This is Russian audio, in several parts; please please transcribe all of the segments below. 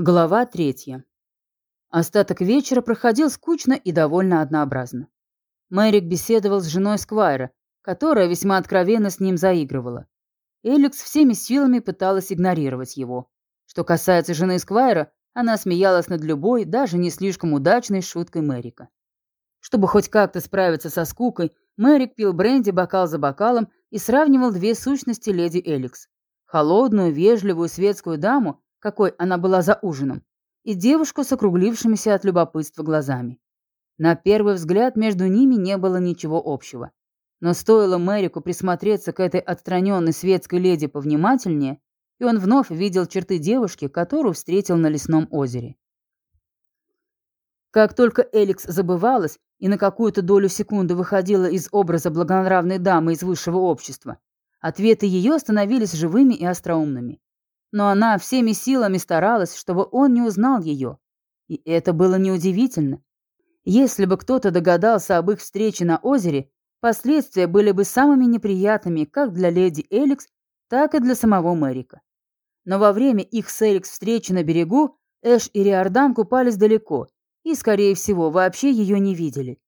Глава третья. Остаток вечера проходил скучно и довольно однообразно. Мэрик беседовал с женой Сквайра, которая весьма откровенно с ним заигрывала. Эликс всеми силами пыталась игнорировать его. Что касается жены Сквайра, она смеялась над любой, даже не слишком удачной шуткой Мэрика. Чтобы хоть как-то справиться со скукой, Мэрик пил бренди бокал за бокалом и сравнивал две сущности леди Эликс. Холодную, вежливую светскую даму какой она была за ужином, и девушку с округлившимися от любопытства глазами. На первый взгляд между ними не было ничего общего. Но стоило Мэрику присмотреться к этой отстраненной светской леди повнимательнее, и он вновь видел черты девушки, которую встретил на лесном озере. Как только Эликс забывалась и на какую-то долю секунды выходила из образа благонравной дамы из высшего общества, ответы ее становились живыми и остроумными но она всеми силами старалась, чтобы он не узнал ее. И это было неудивительно. Если бы кто-то догадался об их встрече на озере, последствия были бы самыми неприятными как для леди Эликс, так и для самого Мэрика. Но во время их с Эликс встречи на берегу Эш и Риордан купались далеко и, скорее всего, вообще ее не видели.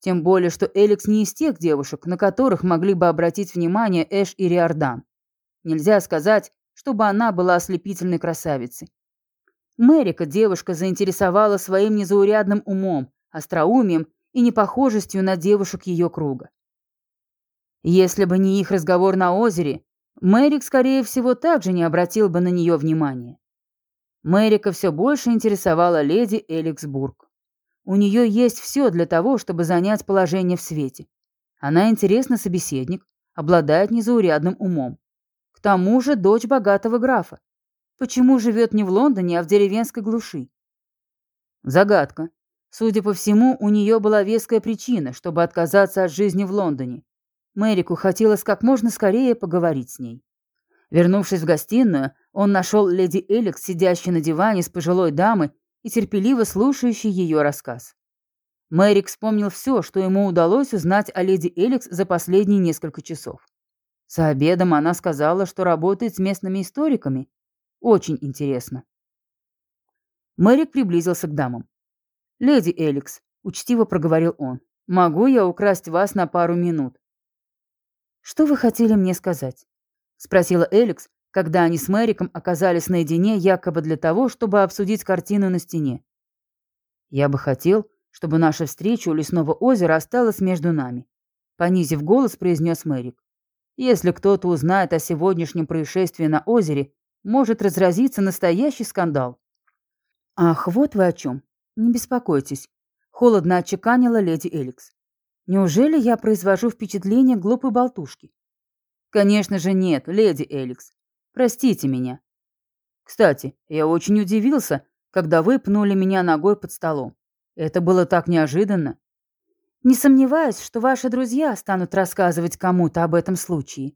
Тем более, что Эликс не из тех девушек, на которых могли бы обратить внимание Эш и Риордан. Нельзя сказать, чтобы она была ослепительной красавицей. Мэрика девушка заинтересовала своим незаурядным умом, остроумием и непохожестью на девушек ее круга. Если бы не их разговор на озере, Мэрик, скорее всего, также не обратил бы на нее внимания. Мэрика все больше интересовала леди Эликсбург. У нее есть все для того, чтобы занять положение в свете. Она интересный собеседник, обладает незаурядным умом. Тому же дочь богатого графа. Почему живет не в Лондоне, а в деревенской глуши? Загадка. Судя по всему, у нее была веская причина, чтобы отказаться от жизни в Лондоне. Мэрику хотелось как можно скорее поговорить с ней. Вернувшись в гостиную, он нашел леди Эликс, сидящей на диване с пожилой дамой и терпеливо слушающей ее рассказ. Мэрик вспомнил все, что ему удалось узнать о леди Эликс за последние несколько часов. За обедом она сказала, что работает с местными историками. Очень интересно. Мэрик приблизился к дамам. «Леди Эликс», — учтиво проговорил он, — «могу я украсть вас на пару минут?» «Что вы хотели мне сказать?» — спросила Эликс, когда они с Мэриком оказались наедине якобы для того, чтобы обсудить картину на стене. «Я бы хотел, чтобы наша встреча у лесного озера осталась между нами», — понизив голос, произнес Мэрик. Если кто-то узнает о сегодняшнем происшествии на озере, может разразиться настоящий скандал. Ах, вот вы о чем. Не беспокойтесь. Холодно отчеканила леди Эликс. Неужели я произвожу впечатление глупой болтушки? Конечно же нет, леди Эликс. Простите меня. Кстати, я очень удивился, когда вы пнули меня ногой под столом. Это было так неожиданно. Не сомневаюсь, что ваши друзья станут рассказывать кому-то об этом случае.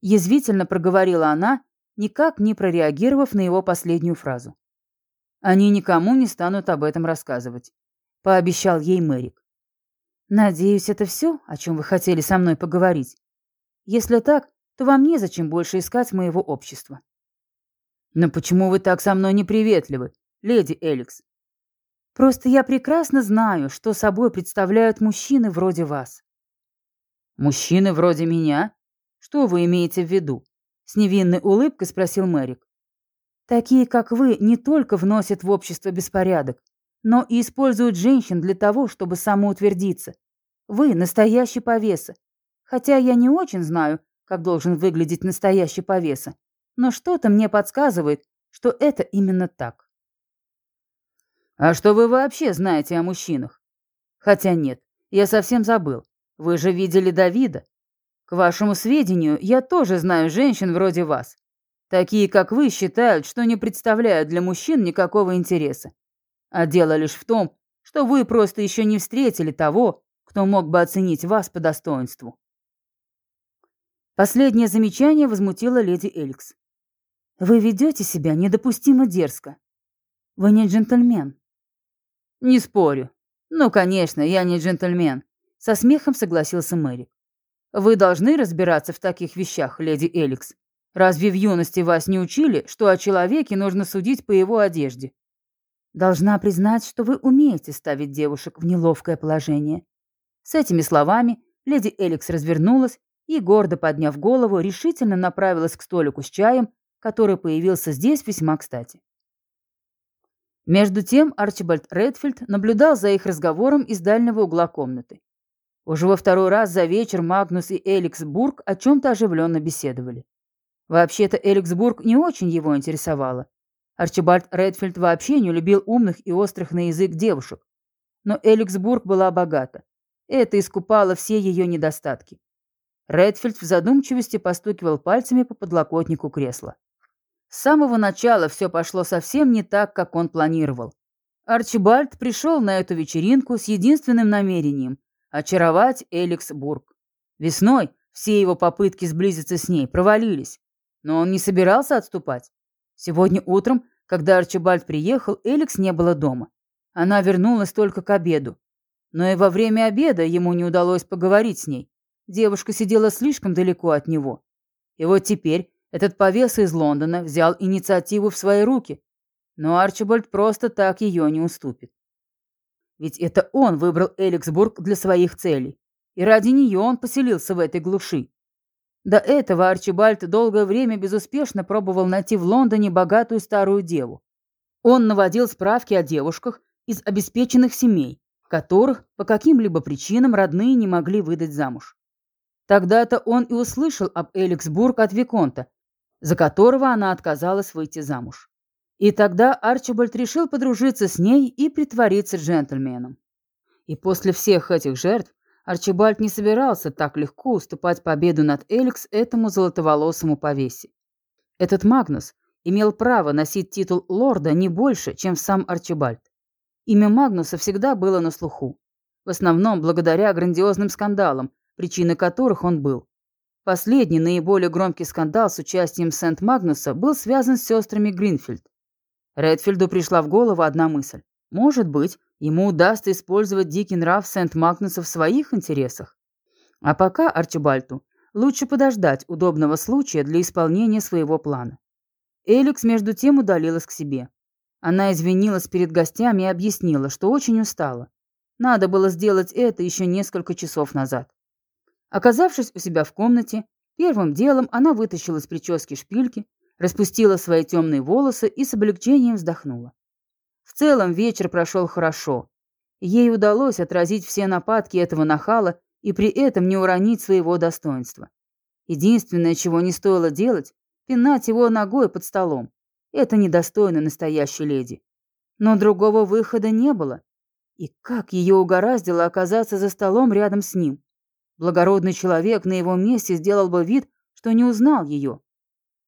Язвительно проговорила она, никак не прореагировав на его последнюю фразу. Они никому не станут об этом рассказывать, пообещал ей Мэрик. Надеюсь, это все, о чем вы хотели со мной поговорить. Если так, то вам незачем больше искать моего общества. Но почему вы так со мной неприветливы, леди Эликс? Просто я прекрасно знаю, что собой представляют мужчины вроде вас. Мужчины вроде меня? Что вы имеете в виду? С невинной улыбкой спросил Мэрик. Такие, как вы, не только вносят в общество беспорядок, но и используют женщин для того, чтобы самоутвердиться. Вы настоящий повеса. Хотя я не очень знаю, как должен выглядеть настоящий повеса, но что-то мне подсказывает, что это именно так. А что вы вообще знаете о мужчинах? Хотя нет, я совсем забыл. Вы же видели Давида. К вашему сведению, я тоже знаю женщин вроде вас. Такие, как вы, считают, что не представляют для мужчин никакого интереса. А дело лишь в том, что вы просто еще не встретили того, кто мог бы оценить вас по достоинству. Последнее замечание возмутило леди Эликс. Вы ведете себя недопустимо дерзко. Вы не джентльмен. «Не спорю. Ну, конечно, я не джентльмен», — со смехом согласился Мэри. «Вы должны разбираться в таких вещах, леди Эликс. Разве в юности вас не учили, что о человеке нужно судить по его одежде? Должна признать, что вы умеете ставить девушек в неловкое положение. С этими словами леди Эликс развернулась и, гордо подняв голову, решительно направилась к столику с чаем, который появился здесь весьма кстати. Между тем Арчибальд Редфилд наблюдал за их разговором из дальнего угла комнаты. Уже во второй раз за вечер Магнус и Эликс Бург о чем-то оживленно беседовали. Вообще-то Эликс Бург не очень его интересовала. Арчибальд Редфилд вообще не любил умных и острых на язык девушек. Но Эликс Бург была богата. Это искупало все ее недостатки. Редфилд в задумчивости постукивал пальцами по подлокотнику кресла. С самого начала все пошло совсем не так, как он планировал. Арчибальд пришел на эту вечеринку с единственным намерением – очаровать Эликс Бург. Весной все его попытки сблизиться с ней провалились, но он не собирался отступать. Сегодня утром, когда Арчибальд приехал, Эликс не было дома. Она вернулась только к обеду. Но и во время обеда ему не удалось поговорить с ней. Девушка сидела слишком далеко от него. И вот теперь этот повес из Лондона взял инициативу в свои руки. Но Арчибальд просто так ее не уступит. Ведь это он выбрал Эликсбург для своих целей. И ради нее он поселился в этой глуши. До этого Арчибальд долгое время безуспешно пробовал найти в Лондоне богатую старую деву. Он наводил справки о девушках из обеспеченных семей, которых по каким-либо причинам родные не могли выдать замуж. Тогда-то он и услышал об Эликсбург от Виконта, за которого она отказалась выйти замуж. И тогда Арчибальд решил подружиться с ней и притвориться джентльменом. И после всех этих жертв Арчибальд не собирался так легко уступать победу над Эликс этому золотоволосому повесе. Этот Магнус имел право носить титул лорда не больше, чем сам Арчибальд. Имя Магнуса всегда было на слуху. В основном благодаря грандиозным скандалам, причиной которых он был. Последний, наиболее громкий скандал с участием Сент-Магнуса был связан с сестрами Гринфилд. Редфилду пришла в голову одна мысль. Может быть, ему удастся использовать дикий нрав Сент-Магнуса в своих интересах. А пока Арчибальту лучше подождать удобного случая для исполнения своего плана. Эликс между тем удалилась к себе. Она извинилась перед гостями и объяснила, что очень устала. Надо было сделать это еще несколько часов назад. Оказавшись у себя в комнате, первым делом она вытащила из прически шпильки, распустила свои темные волосы и с облегчением вздохнула. В целом вечер прошел хорошо. Ей удалось отразить все нападки этого нахала и при этом не уронить своего достоинства. Единственное, чего не стоило делать, пинать его ногой под столом. Это недостойно настоящей леди. Но другого выхода не было. И как ее угораздило оказаться за столом рядом с ним? Благородный человек на его месте сделал бы вид, что не узнал ее.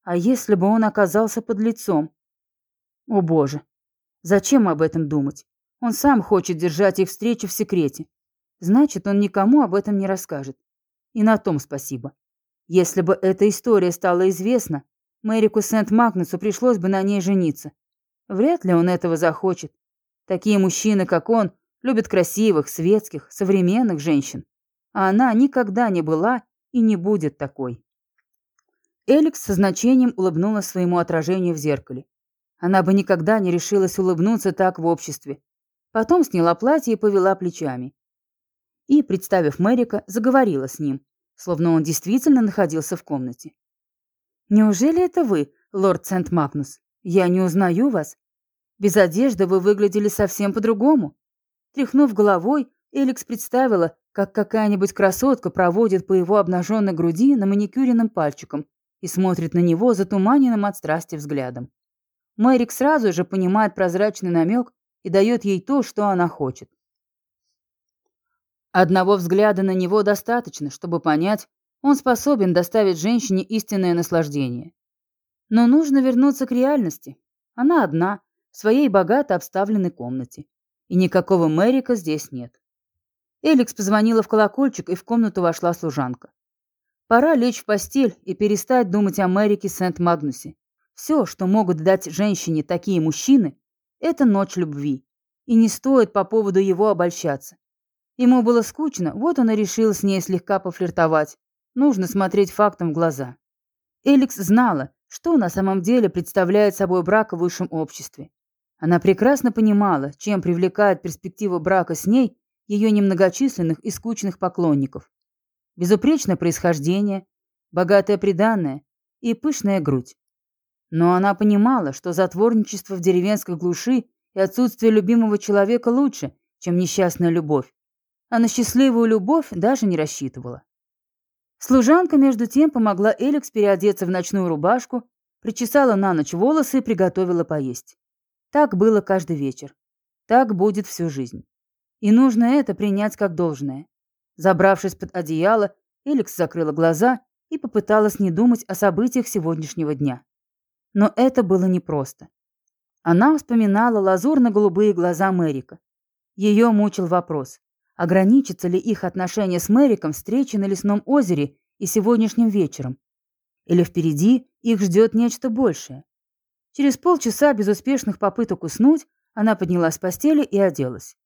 А если бы он оказался под лицом? О боже, зачем об этом думать? Он сам хочет держать их встречу в секрете. Значит, он никому об этом не расскажет. И на том спасибо. Если бы эта история стала известна, Мэрику Сент-Магнусу пришлось бы на ней жениться. Вряд ли он этого захочет. Такие мужчины, как он, любят красивых, светских, современных женщин а она никогда не была и не будет такой. Эликс со значением улыбнулась своему отражению в зеркале. Она бы никогда не решилась улыбнуться так в обществе. Потом сняла платье и повела плечами. И, представив Мэрика, заговорила с ним, словно он действительно находился в комнате. «Неужели это вы, лорд Сент-Магнус? Я не узнаю вас. Без одежды вы выглядели совсем по-другому». Тряхнув головой, Эликс представила, как какая-нибудь красотка проводит по его обнаженной груди на маникюренным пальчиком и смотрит на него затуманенным от страсти взглядом. Мэрик сразу же понимает прозрачный намек и дает ей то, что она хочет. Одного взгляда на него достаточно, чтобы понять, он способен доставить женщине истинное наслаждение. Но нужно вернуться к реальности. Она одна, в своей богато обставленной комнате. И никакого Мэрика здесь нет. Эликс позвонила в колокольчик, и в комнату вошла служанка. Пора лечь в постель и перестать думать о Мэрике Сент-Магнусе. Все, что могут дать женщине такие мужчины, это ночь любви. И не стоит по поводу его обольщаться. Ему было скучно, вот он и решил с ней слегка пофлиртовать. Нужно смотреть фактам в глаза. Эликс знала, что на самом деле представляет собой брак в высшем обществе. Она прекрасно понимала, чем привлекает перспектива брака с ней ее немногочисленных и скучных поклонников. Безупречное происхождение, богатое приданное и пышная грудь. Но она понимала, что затворничество в деревенской глуши и отсутствие любимого человека лучше, чем несчастная любовь. А на счастливую любовь даже не рассчитывала. Служанка, между тем, помогла Эликс переодеться в ночную рубашку, причесала на ночь волосы и приготовила поесть. Так было каждый вечер. Так будет всю жизнь. И нужно это принять как должное. Забравшись под одеяло, Эликс закрыла глаза и попыталась не думать о событиях сегодняшнего дня. Но это было непросто. Она вспоминала лазурно-голубые глаза Мэрика. Ее мучил вопрос, ограничатся ли их отношения с Мэриком встречей на лесном озере и сегодняшним вечером. Или впереди их ждет нечто большее. Через полчаса безуспешных попыток уснуть она поднялась с постели и оделась.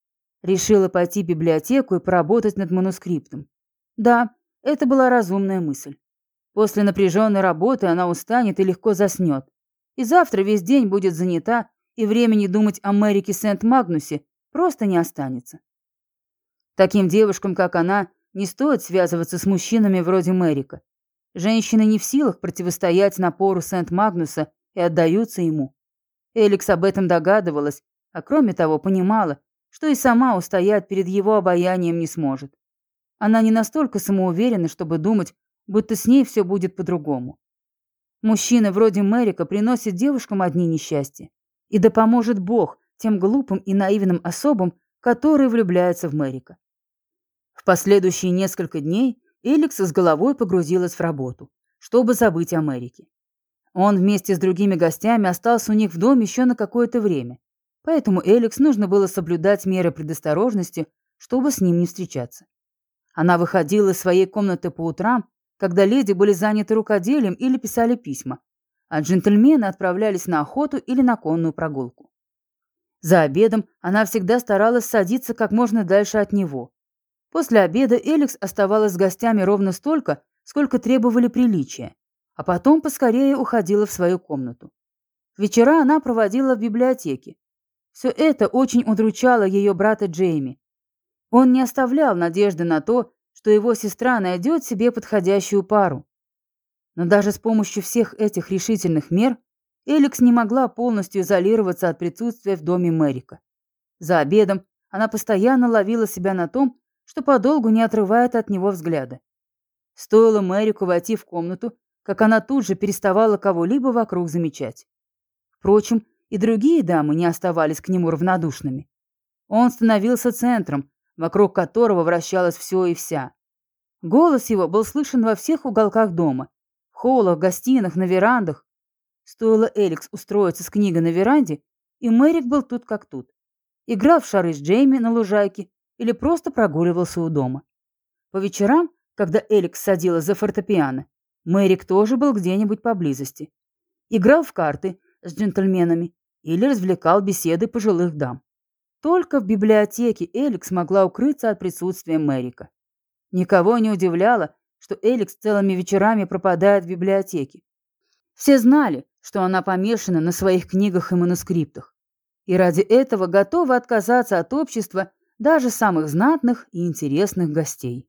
Решила пойти в библиотеку и поработать над манускриптом. Да, это была разумная мысль. После напряженной работы она устанет и легко заснет. И завтра весь день будет занята, и времени думать о Мэрике Сент-Магнусе просто не останется. Таким девушкам, как она, не стоит связываться с мужчинами вроде Мэрика. Женщины не в силах противостоять напору Сент-Магнуса и отдаются ему. Эликс об этом догадывалась, а кроме того понимала, что и сама устоять перед его обаянием не сможет. Она не настолько самоуверена, чтобы думать, будто с ней все будет по-другому. Мужчины вроде Мэрика приносят девушкам одни несчастья. И да поможет Бог тем глупым и наивным особам, которые влюбляются в Мэрика. В последующие несколько дней Эликс с головой погрузилась в работу, чтобы забыть о Мэрике. Он вместе с другими гостями остался у них в доме еще на какое-то время, поэтому Эликс нужно было соблюдать меры предосторожности, чтобы с ним не встречаться. Она выходила из своей комнаты по утрам, когда леди были заняты рукоделием или писали письма, а джентльмены отправлялись на охоту или на конную прогулку. За обедом она всегда старалась садиться как можно дальше от него, После обеда Эликс оставалась с гостями ровно столько, сколько требовали приличия, а потом поскорее уходила в свою комнату. Вечера она проводила в библиотеке. Все это очень удручало ее брата Джейми. Он не оставлял надежды на то, что его сестра найдет себе подходящую пару. Но даже с помощью всех этих решительных мер Эликс не могла полностью изолироваться от присутствия в доме Мэрика. За обедом она постоянно ловила себя на том, что подолгу не отрывает от него взгляда. Стоило Мэрику войти в комнату, как она тут же переставала кого-либо вокруг замечать. Впрочем, и другие дамы не оставались к нему равнодушными. Он становился центром, вокруг которого вращалось все и вся. Голос его был слышен во всех уголках дома, в холлах, гостиных, на верандах. Стоило Эликс устроиться с книгой на веранде, и Мэрик был тут как тут. Играл в шары с Джейми на лужайке или просто прогуливался у дома. По вечерам, когда Эликс садилась за фортепиано, Мэрик тоже был где-нибудь поблизости. Играл в карты с джентльменами или развлекал беседы пожилых дам. Только в библиотеке Эликс могла укрыться от присутствия Мэрика. Никого не удивляло, что Эликс целыми вечерами пропадает в библиотеке. Все знали, что она помешана на своих книгах и манускриптах, и ради этого готова отказаться от общества даже самых знатных и интересных гостей.